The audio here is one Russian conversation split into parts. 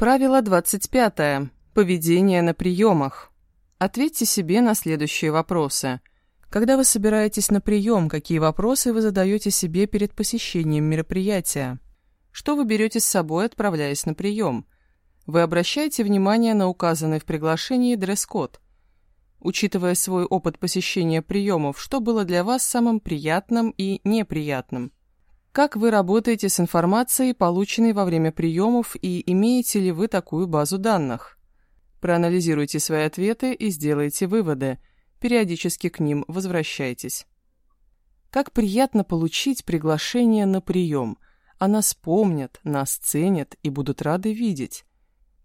Правило 25. Поведение на приемах. Ответьте себе на следующие вопросы. Когда вы собираетесь на прием, какие вопросы вы задаете себе перед посещением мероприятия? Что вы берете с собой, отправляясь на прием? Вы обращаете внимание на указанный в приглашении дресс-код. Учитывая свой опыт посещения приемов, что было для вас самым приятным и неприятным? Как вы работаете с информацией, полученной во время приемов, и имеете ли вы такую базу данных? Проанализируйте свои ответы и сделайте выводы. Периодически к ним возвращайтесь. Как приятно получить приглашение на прием. О нас помнят, нас ценят и будут рады видеть.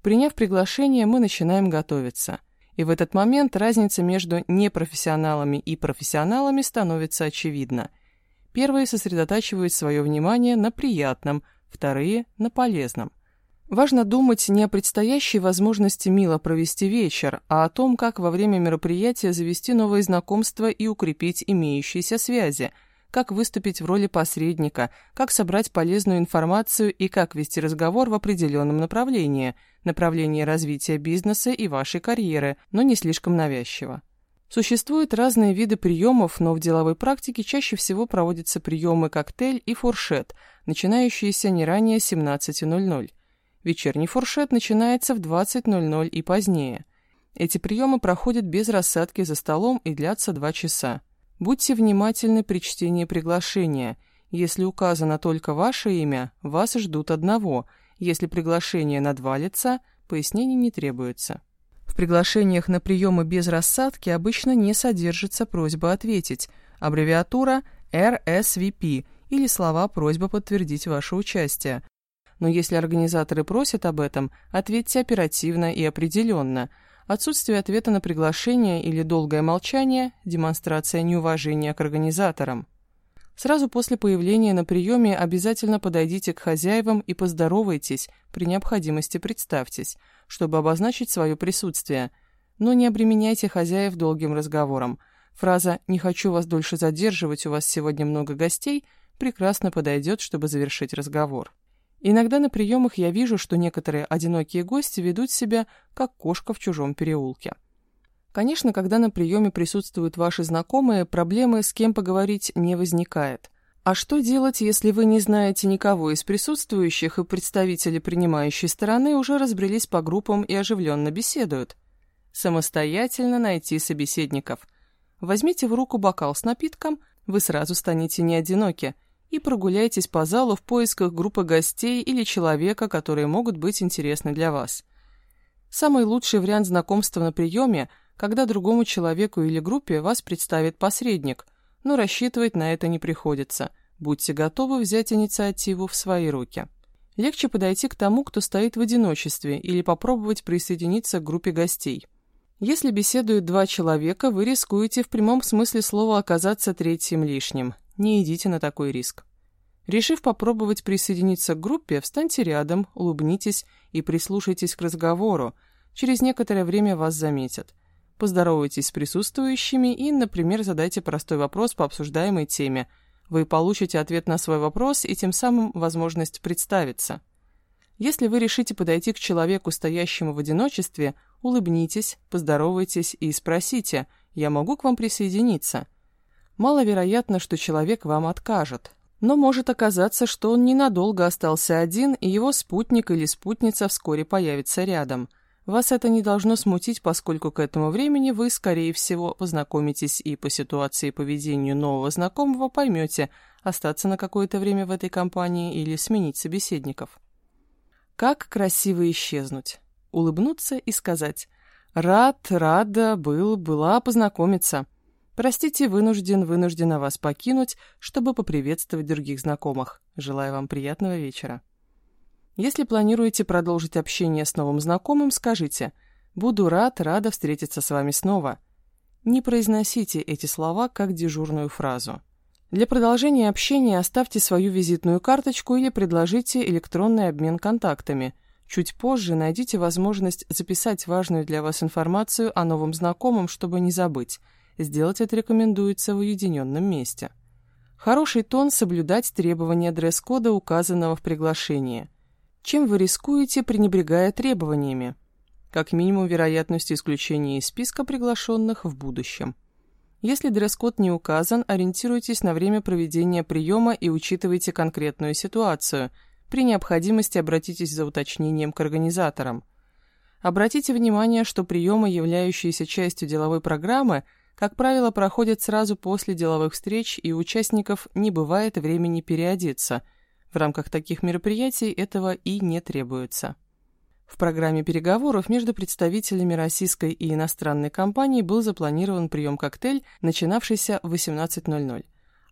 Приняв приглашение, мы начинаем готовиться. И в этот момент разница между непрофессионалами и профессионалами становится очевидна – Первые сосредотачивают свое внимание на приятном, вторые – на полезном. Важно думать не о предстоящей возможности мило провести вечер, а о том, как во время мероприятия завести новые знакомства и укрепить имеющиеся связи, как выступить в роли посредника, как собрать полезную информацию и как вести разговор в определенном направлении, направлении развития бизнеса и вашей карьеры, но не слишком навязчиво. Существуют разные виды приемов, но в деловой практике чаще всего проводятся приемы коктейль и фуршет, начинающиеся не ранее 17.00. Вечерний фуршет начинается в 20.00 и позднее. Эти приемы проходят без рассадки за столом и длятся 2 часа. Будьте внимательны при чтении приглашения. Если указано только ваше имя, вас ждут одного. Если приглашение на два лица, пояснений не требуется. В приглашениях на приемы без рассадки обычно не содержится просьба ответить, аббревиатура RSVP или слова «просьба подтвердить ваше участие». Но если организаторы просят об этом, ответьте оперативно и определенно. Отсутствие ответа на приглашение или долгое молчание – демонстрация неуважения к организаторам. Сразу после появления на приеме обязательно подойдите к хозяевам и поздоровайтесь, при необходимости представьтесь, чтобы обозначить свое присутствие. Но не обременяйте хозяев долгим разговором. Фраза «не хочу вас дольше задерживать, у вас сегодня много гостей» прекрасно подойдет, чтобы завершить разговор. Иногда на приемах я вижу, что некоторые одинокие гости ведут себя, как кошка в чужом переулке. Конечно, когда на приеме присутствуют ваши знакомые, проблемы с кем поговорить не возникает. А что делать, если вы не знаете никого из присутствующих, и представители принимающей стороны уже разбрелись по группам и оживленно беседуют? Самостоятельно найти собеседников. Возьмите в руку бокал с напитком, вы сразу станете не одиноки, и прогуляйтесь по залу в поисках группы гостей или человека, которые могут быть интересны для вас. Самый лучший вариант знакомства на приеме – когда другому человеку или группе вас представит посредник, но рассчитывать на это не приходится. Будьте готовы взять инициативу в свои руки. Легче подойти к тому, кто стоит в одиночестве, или попробовать присоединиться к группе гостей. Если беседуют два человека, вы рискуете в прямом смысле слова оказаться третьим лишним. Не идите на такой риск. Решив попробовать присоединиться к группе, встаньте рядом, улыбнитесь и прислушайтесь к разговору. Через некоторое время вас заметят. Поздоровайтесь с присутствующими и, например, задайте простой вопрос по обсуждаемой теме. Вы получите ответ на свой вопрос и тем самым возможность представиться. Если вы решите подойти к человеку, стоящему в одиночестве, улыбнитесь, поздоровайтесь и спросите «Я могу к вам присоединиться?». Маловероятно, что человек вам откажет, но может оказаться, что он ненадолго остался один, и его спутник или спутница вскоре появится рядом – вас это не должно смутить, поскольку к этому времени вы, скорее всего, познакомитесь и по ситуации и поведению нового знакомого поймете, остаться на какое-то время в этой компании или сменить собеседников. Как красиво исчезнуть. Улыбнуться и сказать «Рад, рада, был, была познакомиться». Простите, вынужден, вынуждена вас покинуть, чтобы поприветствовать других знакомых. Желаю вам приятного вечера. Если планируете продолжить общение с новым знакомым, скажите «Буду рад, рада встретиться с вами снова». Не произносите эти слова как дежурную фразу. Для продолжения общения оставьте свою визитную карточку или предложите электронный обмен контактами. Чуть позже найдите возможность записать важную для вас информацию о новом знакомом, чтобы не забыть. Сделать это рекомендуется в уединенном месте. Хороший тон – соблюдать требования дресс-кода, указанного в приглашении – Чем вы рискуете, пренебрегая требованиями? Как минимум вероятность исключения из списка приглашенных в будущем. Если дресс-код не указан, ориентируйтесь на время проведения приема и учитывайте конкретную ситуацию. При необходимости обратитесь за уточнением к организаторам. Обратите внимание, что приемы, являющиеся частью деловой программы, как правило, проходят сразу после деловых встреч, и у участников не бывает времени переодеться. В рамках таких мероприятий этого и не требуется. В программе переговоров между представителями российской и иностранной компании был запланирован прием-коктейль, начинавшийся в 18.00.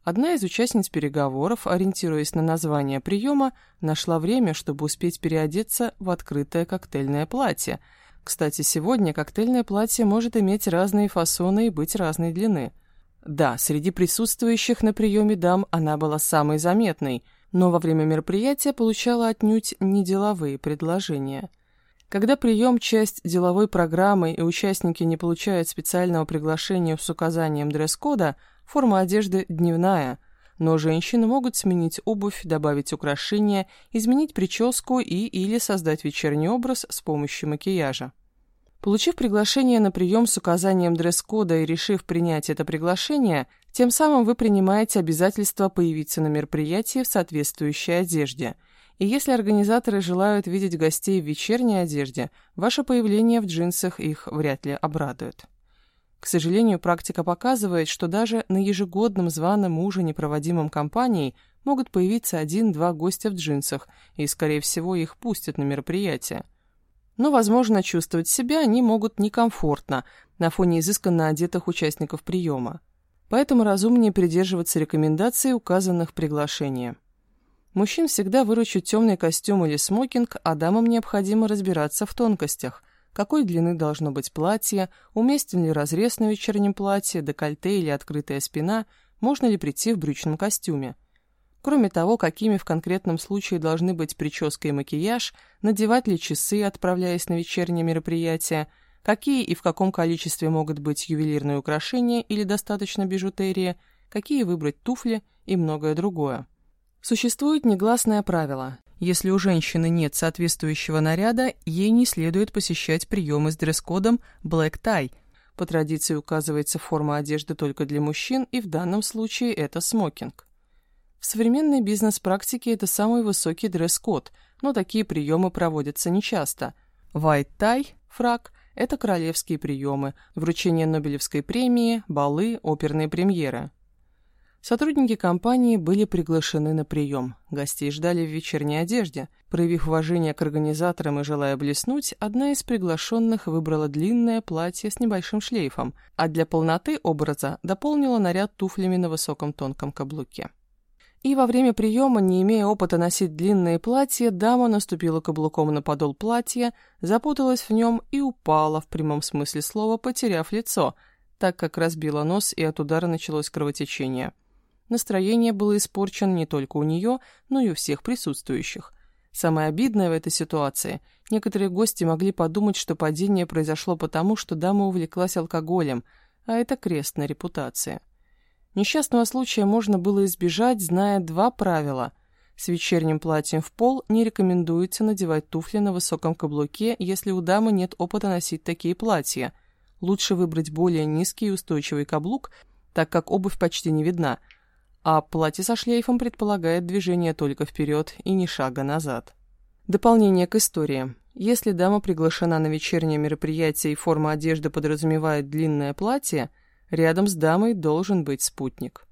Одна из участниц переговоров, ориентируясь на название приема, нашла время, чтобы успеть переодеться в открытое коктейльное платье. Кстати, сегодня коктейльное платье может иметь разные фасоны и быть разной длины. Да, среди присутствующих на приеме дам она была самой заметной, но во время мероприятия получала отнюдь не деловые предложения – когда прием – часть деловой программы и участники не получают специального приглашения с указанием дресс-кода, форма одежды дневная, но женщины могут сменить обувь, добавить украшения, изменить прическу и или создать вечерний образ с помощью макияжа. Получив приглашение на прием с указанием дресс-кода и решив принять это приглашение, тем самым вы принимаете обязательство появиться на мероприятии в соответствующей одежде – и если организаторы желают видеть гостей в вечерней одежде, ваше появление в джинсах их вряд ли обрадует. К сожалению, практика показывает, что даже на ежегодном званом ужине, проводимом компанией, могут появиться один-два гостя в джинсах, и, скорее всего, их пустят на мероприятие. Но, возможно, чувствовать себя они могут некомфортно на фоне изысканно одетых участников приема. Поэтому разумнее придерживаться рекомендаций, указанных в приглашении. Мужчин всегда выручит темный костюм или смокинг, а дамам необходимо разбираться в тонкостях. Какой длины должно быть платье, уместен ли разрез на вечернем платье, декольте или открытая спина, можно ли прийти в брючном костюме. Кроме того, какими в конкретном случае должны быть прическа и макияж, надевать ли часы, отправляясь на вечернее мероприятие, какие и в каком количестве могут быть ювелирные украшения или достаточно бижутерия, какие выбрать туфли и многое другое. Существует негласное правило. Если у женщины нет соответствующего наряда, ей не следует посещать приемы с дресс-кодом «black tie». По традиции указывается форма одежды только для мужчин, и в данном случае это смокинг. В современной бизнес-практике это самый высокий дресс-код, но такие приемы проводятся нечасто. White tie, фрак – это королевские приемы, вручение Нобелевской премии, балы, оперные премьеры. Сотрудники компании были приглашены на прием. Гостей ждали в вечерней одежде. Проявив уважение к организаторам и желая блеснуть, одна из приглашенных выбрала длинное платье с небольшим шлейфом, а для полноты образа дополнила наряд туфлями на высоком тонком каблуке. И во время приема, не имея опыта носить длинные платья, дама наступила каблуком на подол платья, запуталась в нем и упала, в прямом смысле слова, потеряв лицо, так как разбила нос и от удара началось кровотечение. Настроение было испорчено не только у нее, но и у всех присутствующих. Самое обидное в этой ситуации – некоторые гости могли подумать, что падение произошло потому, что дама увлеклась алкоголем, а это крест на репутации. Несчастного случая можно было избежать, зная два правила. С вечерним платьем в пол не рекомендуется надевать туфли на высоком каблуке, если у дамы нет опыта носить такие платья. Лучше выбрать более низкий и устойчивый каблук, так как обувь почти не видна – а платье со шлейфом предполагает движение только вперед и ни шага назад. Дополнение к истории. Если дама приглашена на вечернее мероприятие и форма одежды подразумевает длинное платье, рядом с дамой должен быть спутник.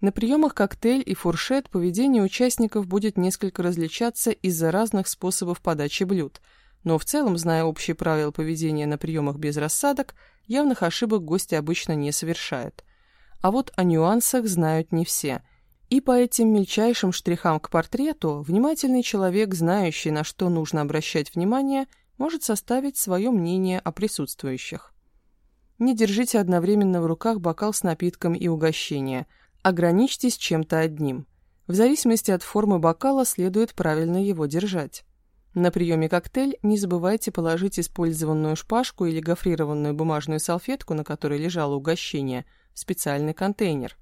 На приемах коктейль и фуршет поведение участников будет несколько различаться из-за разных способов подачи блюд, но в целом, зная общие правила поведения на приемах без рассадок, явных ошибок гости обычно не совершают – а вот о нюансах знают не все. И по этим мельчайшим штрихам к портрету внимательный человек, знающий, на что нужно обращать внимание, может составить свое мнение о присутствующих. Не держите одновременно в руках бокал с напитком и угощение. Ограничьтесь чем-то одним. В зависимости от формы бокала следует правильно его держать. На приеме коктейль не забывайте положить использованную шпажку или гофрированную бумажную салфетку, на которой лежало угощение – специальный контейнер.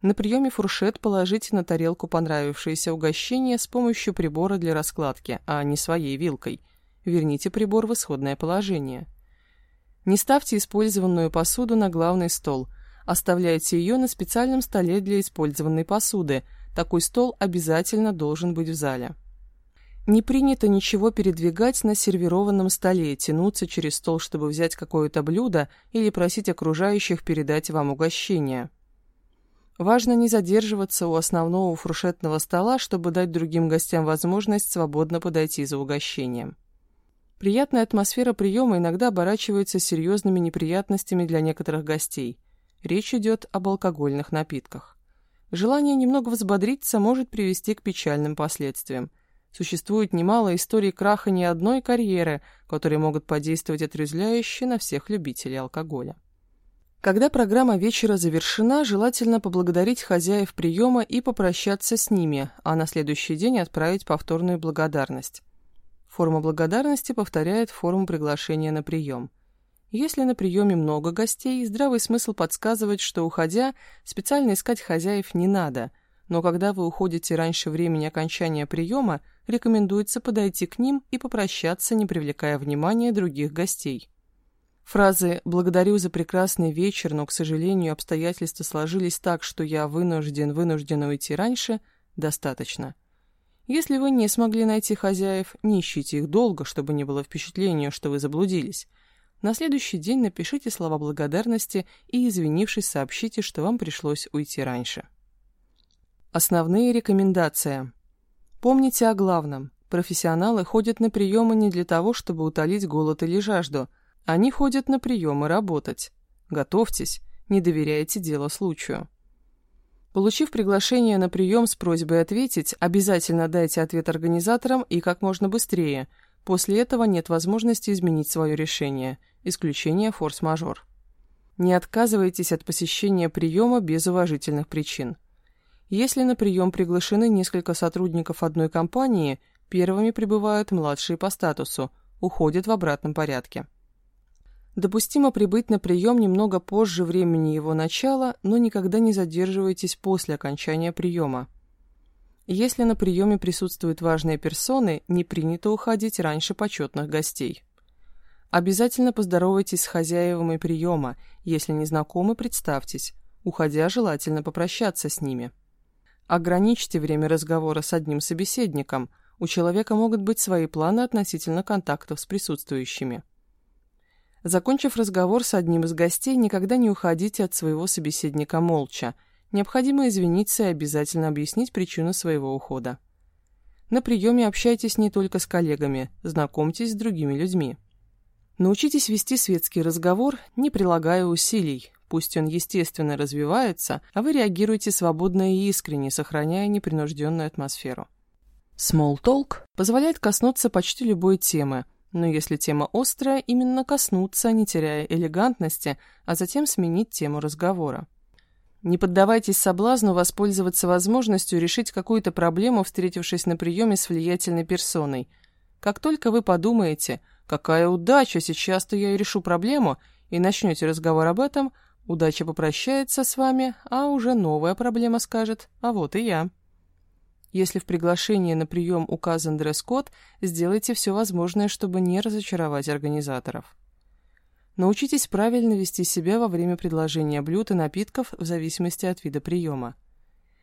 На приеме фуршет положите на тарелку понравившееся угощение с помощью прибора для раскладки, а не своей вилкой. Верните прибор в исходное положение. Не ставьте использованную посуду на главный стол. Оставляйте ее на специальном столе для использованной посуды. Такой стол обязательно должен быть в зале. Не принято ничего передвигать на сервированном столе, тянуться через стол, чтобы взять какое-то блюдо или просить окружающих передать вам угощение. Важно не задерживаться у основного фуршетного стола, чтобы дать другим гостям возможность свободно подойти за угощением. Приятная атмосфера приема иногда оборачивается серьезными неприятностями для некоторых гостей. Речь идет об алкогольных напитках. Желание немного взбодриться может привести к печальным последствиям. Существует немало историй краха ни одной карьеры, которые могут подействовать отрезвляюще на всех любителей алкоголя. Когда программа вечера завершена, желательно поблагодарить хозяев приема и попрощаться с ними, а на следующий день отправить повторную благодарность. Форма благодарности повторяет форму приглашения на прием. Если на приеме много гостей, здравый смысл подсказывает, что, уходя, специально искать хозяев не надо, но когда вы уходите раньше времени окончания приема, рекомендуется подойти к ним и попрощаться, не привлекая внимания других гостей. Фразы «благодарю за прекрасный вечер, но, к сожалению, обстоятельства сложились так, что я вынужден, вынужден уйти раньше» достаточно. Если вы не смогли найти хозяев, не ищите их долго, чтобы не было впечатления, что вы заблудились. На следующий день напишите слова благодарности и, извинившись, сообщите, что вам пришлось уйти раньше. Основные рекомендации. Помните о главном. Профессионалы ходят на приемы не для того, чтобы утолить голод или жажду – они ходят на приемы работать. Готовьтесь, не доверяйте дело случаю. Получив приглашение на прием с просьбой ответить, обязательно дайте ответ организаторам и как можно быстрее. После этого нет возможности изменить свое решение. Исключение форс-мажор. Не отказывайтесь от посещения приема без уважительных причин. Если на прием приглашены несколько сотрудников одной компании, первыми прибывают младшие по статусу, уходят в обратном порядке. Допустимо прибыть на прием немного позже времени его начала, но никогда не задерживайтесь после окончания приема. Если на приеме присутствуют важные персоны, не принято уходить раньше почетных гостей. Обязательно поздоровайтесь с хозяевами приема, если не знакомы, представьтесь. Уходя, желательно попрощаться с ними. Ограничьте время разговора с одним собеседником. У человека могут быть свои планы относительно контактов с присутствующими. Закончив разговор с одним из гостей, никогда не уходите от своего собеседника молча. Необходимо извиниться и обязательно объяснить причину своего ухода. На приеме общайтесь не только с коллегами, знакомьтесь с другими людьми. Научитесь вести светский разговор, не прилагая усилий. Пусть он естественно развивается, а вы реагируете свободно и искренне, сохраняя непринужденную атмосферу. Small talk позволяет коснуться почти любой темы – но если тема острая, именно коснуться, не теряя элегантности, а затем сменить тему разговора. Не поддавайтесь соблазну воспользоваться возможностью решить какую-то проблему, встретившись на приеме с влиятельной персоной. Как только вы подумаете «какая удача, сейчас-то я и решу проблему», и начнете разговор об этом, удача попрощается с вами, а уже новая проблема скажет «а вот и я». Если в приглашении на прием указан дресс-код, сделайте все возможное, чтобы не разочаровать организаторов. Научитесь правильно вести себя во время предложения блюд и напитков в зависимости от вида приема.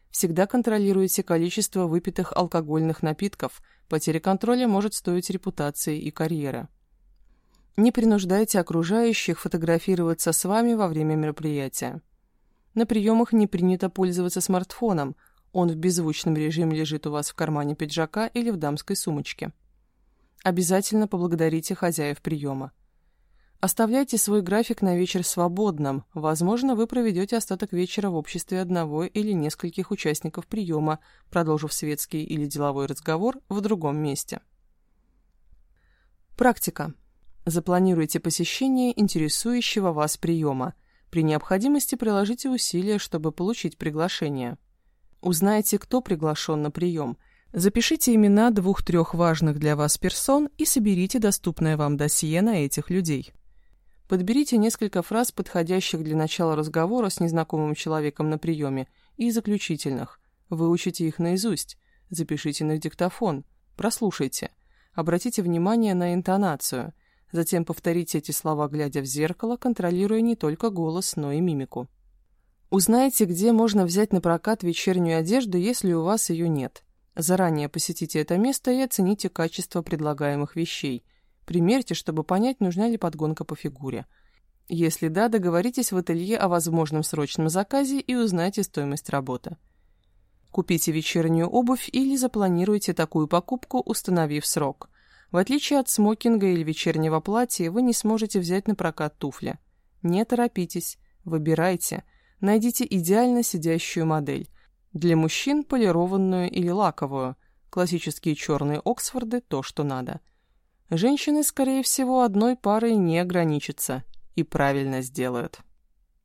Всегда контролируйте количество выпитых алкогольных напитков, потеря контроля может стоить репутации и карьеры. Не принуждайте окружающих фотографироваться с вами во время мероприятия. На приемах не принято пользоваться смартфоном, он в беззвучном режиме лежит у вас в кармане пиджака или в дамской сумочке. Обязательно поблагодарите хозяев приема. Оставляйте свой график на вечер свободным. Возможно, вы проведете остаток вечера в обществе одного или нескольких участников приема, продолжив светский или деловой разговор в другом месте. Практика. Запланируйте посещение интересующего вас приема. При необходимости приложите усилия, чтобы получить приглашение. Узнайте, кто приглашен на прием. Запишите имена двух-трех важных для вас персон и соберите доступное вам досье на этих людей. Подберите несколько фраз, подходящих для начала разговора с незнакомым человеком на приеме, и заключительных. Выучите их наизусть, запишите на диктофон, прослушайте. Обратите внимание на интонацию. Затем повторите эти слова, глядя в зеркало, контролируя не только голос, но и мимику. Узнайте, где можно взять на прокат вечернюю одежду, если у вас ее нет. Заранее посетите это место и оцените качество предлагаемых вещей. Примерьте, чтобы понять, нужна ли подгонка по фигуре. Если да, договоритесь в ателье о возможном срочном заказе и узнайте стоимость работы. Купите вечернюю обувь или запланируйте такую покупку, установив срок. В отличие от смокинга или вечернего платья, вы не сможете взять на прокат туфли. Не торопитесь, выбирайте, найдите идеально сидящую модель. Для мужчин полированную или лаковую, классические черные Оксфорды – то, что надо. Женщины, скорее всего, одной парой не ограничатся и правильно сделают.